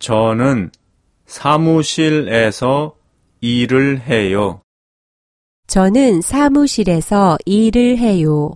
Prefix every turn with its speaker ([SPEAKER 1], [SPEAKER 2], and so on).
[SPEAKER 1] 저는 사무실에서 일을 해요.
[SPEAKER 2] 저는 사무실에서 일을 해요.